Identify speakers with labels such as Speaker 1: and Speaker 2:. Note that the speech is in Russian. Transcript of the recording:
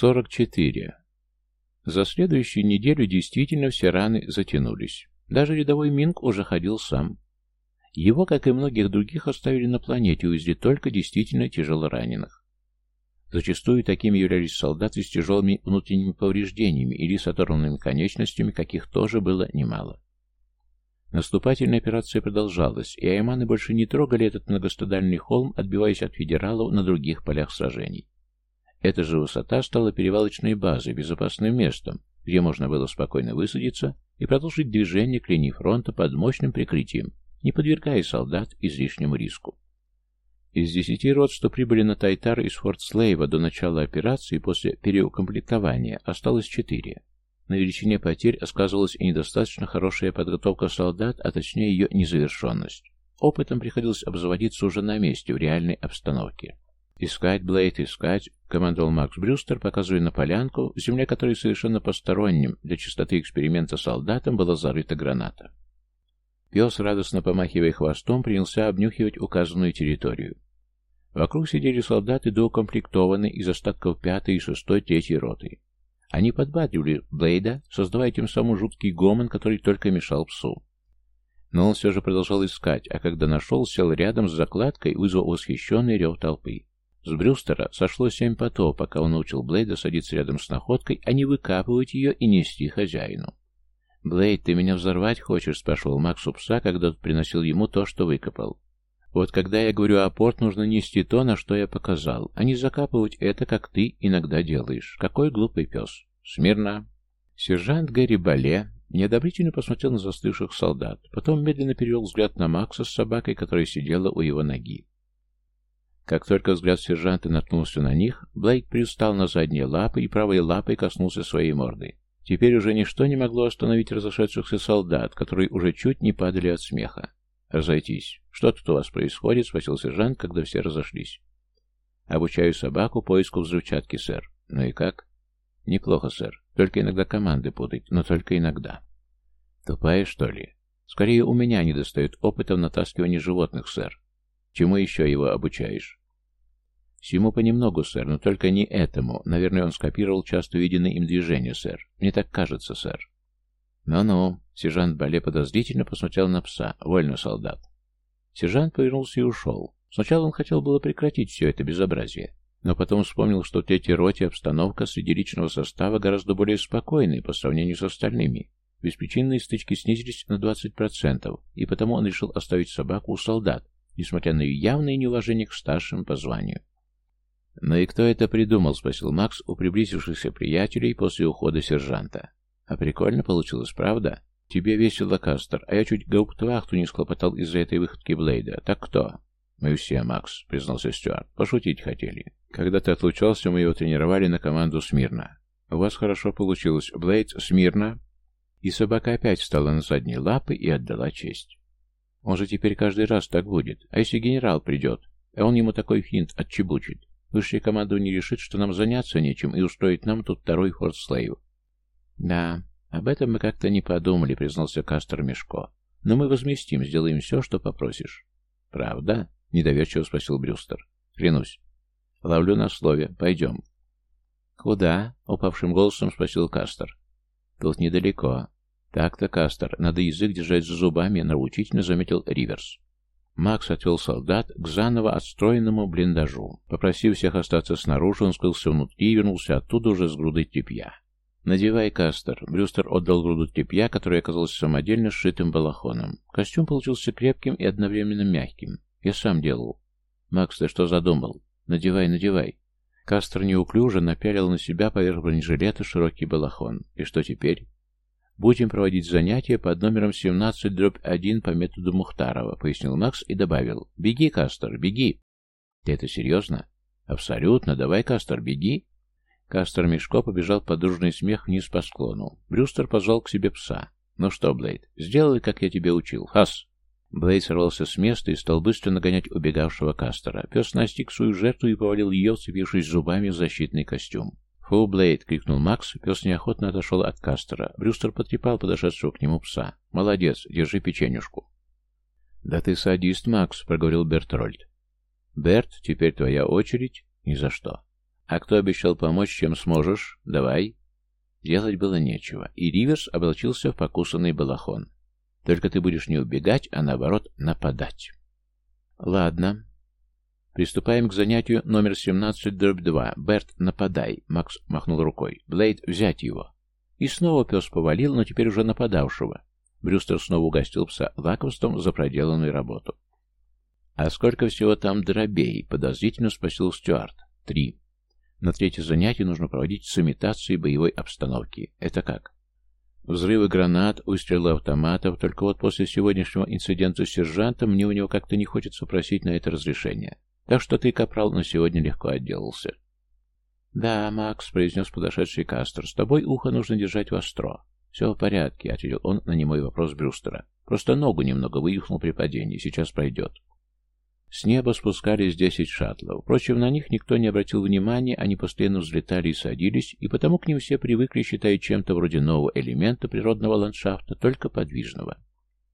Speaker 1: 44. За следующую неделю действительно все раны затянулись. Даже рядовой Минг уже ходил сам. Его, как и многих других, оставили на планете увезли только действительно тяжело раненых. Зачастую такими являлись солдаты с тяжелыми внутренними повреждениями или с оторванными конечностями, каких тоже было немало. Наступательная операция продолжалась, и айманы больше не трогали этот многострадальный холм, отбиваясь от федералов на других полях сражений. Эта же высота стала перевалочной базой, безопасным местом, где можно было спокойно высадиться и продолжить движение к линии фронта под мощным прикрытием, не подвергая солдат излишнему риску. Из десяти рот, что прибыли на Тайтар из Форт Слейва до начала операции после переукомплектования, осталось четыре. На величине потерь сказывалась и недостаточно хорошая подготовка солдат, а точнее ее незавершенность. Опытом приходилось обзаводиться уже на месте, в реальной обстановке. «Искать, Блейд, искать!» — командовал Макс Брюстер, показывая на полянку, земля которой совершенно посторонним для чистоты эксперимента солдатам была зарыта граната. Пес, радостно помахивая хвостом, принялся обнюхивать указанную территорию. Вокруг сидели солдаты, доукомплектованные из остатков пятой и шестой третьей роты. Они подбадривали Блейда, создавая тем самым жуткий гомон, который только мешал псу. Но он все же продолжал искать, а когда нашел, сел рядом с закладкой, вызвал восхищенный рев толпы. С Брюстера сошло семь потов, пока он научил Блейда садиться рядом с находкой, а не выкапывать ее и нести хозяину. «Блейд, ты меня взорвать хочешь?» — спрашивал Макс у пса, когда тот приносил ему то, что выкопал. «Вот когда я говорю апорт, нужно нести то, на что я показал, а не закапывать это, как ты иногда делаешь. Какой глупый пес!» «Смирно!» Сержант Гэри Бале неодобрительно посмотрел на застывших солдат, потом медленно перевел взгляд на Макса с собакой, которая сидела у его ноги. Как только взгляд сержанта наткнулся на них, Блейк пристал на задние лапы и правой лапой коснулся своей морды. Теперь уже ничто не могло остановить разошедшихся солдат, которые уже чуть не падали от смеха. «Разойтись. Что тут у вас происходит?» — спросил сержант, когда все разошлись. «Обучаю собаку поиску взрывчатки, сэр. Ну и как?» «Неплохо, сэр. Только иногда команды путать, но только иногда». «Тупая, что ли?» «Скорее, у меня не достает опыта в натаскивании животных, сэр. Чему еще его обучаешь?» Всему понемногу, сэр, но только не этому. Наверное, он скопировал часто увиденные им движения, сэр. Мне так кажется, сэр. Ну-ну. Сержант Бале подозрительно посмотрел на пса. Вольно, солдат. Сержант повернулся и ушел. Сначала он хотел было прекратить все это безобразие, но потом вспомнил, что в третьей роте обстановка среди личного состава гораздо более спокойная по сравнению с остальными. Беспричинные стычки снизились на 20%, и потому он решил оставить собаку у солдат, несмотря на ее явное неуважение к старшим по званию. «Ну и кто это придумал?» — спросил Макс у приблизившихся приятелей после ухода сержанта. «А прикольно получилось, правда? Тебе весело, Кастер, а я чуть гауптвахту не схлопотал из-за этой выходки Блейда. Так кто?» «Мы все, Макс», — признался Стюарт. «Пошутить хотели. Когда ты отлучался, мы его тренировали на команду смирно. У вас хорошо получилось. Блейд, смирно». И собака опять встала на задние лапы и отдала честь. Он же теперь каждый раз так будет. А если генерал придет, а он ему такой финт отчебучит? Высшее командование решит, что нам заняться нечем и устроить нам тут второй Форт Слейв. Да, об этом мы как-то не подумали, признался Кастер Мешко. Но мы возместим, сделаем все, что попросишь. Правда? Недоверчиво спросил Брюстер. Клянусь. Ловлю на слове. Пойдем. Куда? Упавшим голосом спросил Кастер. Тут недалеко. Так-то, Кастер, надо язык держать за зубами, научительно заметил Риверс. Макс отвел солдат к заново отстроенному блиндажу. Попросив всех остаться снаружи, он скрылся внутри и вернулся оттуда уже с грудой тряпья. «Надевай, Кастер». Брюстер отдал груду тряпья, которая оказалась самодельно сшитым балахоном. Костюм получился крепким и одновременно мягким. Я сам делал. «Макс, ты что задумал? Надевай, надевай». Кастер неуклюже напялил на себя поверх бронежилета широкий балахон. И что теперь? «Будем проводить занятия под номером 17 дробь 1 по методу Мухтарова», — пояснил Макс и добавил. «Беги, Кастер, беги». «Ты это серьезно?» «Абсолютно. Давай, Кастер, беги». Кастер Мешко побежал под дружный смех вниз по склону. Брюстер позвал к себе пса. «Ну что, Блейд, сделай, как я тебе учил. Хас!» Блейд сорвался с места и стал быстро нагонять убегавшего Кастера. Пес настиг свою жертву и повалил ее, вцепившись зубами в защитный костюм. «Фу, Блейд!» — крикнул Макс. Пес неохотно отошел от Кастера. Брюстер потрепал подошедшего к нему пса. «Молодец, держи печенюшку». «Да ты садист, Макс», — проговорил Бертрольд. «Берт, теперь твоя очередь?» «Ни за что». «А кто обещал помочь, чем сможешь? Давай». Делать было нечего, и Риверс облачился в покусанный балахон. «Только ты будешь не убегать, а наоборот нападать». «Ладно». «Приступаем к занятию номер 17, дробь 2. Берт, нападай!» Макс махнул рукой. «Блейд, взять его!» И снова пес повалил, но теперь уже нападавшего. Брюстер снова угостил пса лакомством за проделанную работу. «А сколько всего там дробей?» — подозрительно спросил Стюарт. «Три. На третье занятие нужно проводить с имитацией боевой обстановки. Это как?» Взрывы гранат, выстрелы автоматов, только вот после сегодняшнего инцидента с сержантом мне у него как-то не хочется просить на это разрешение. Так что ты, капрал, на сегодня легко отделался. «Да, Макс», — произнес подошедший Кастер, — «с тобой ухо нужно держать востро». «Все в порядке», — ответил он на немой вопрос Брюстера. «Просто ногу немного вывихнул при падении, сейчас пройдет». С неба спускались десять шаттлов. Впрочем, на них никто не обратил внимания, они постоянно взлетали и садились, и потому к ним все привыкли, считая чем-то вроде нового элемента природного ландшафта, только подвижного.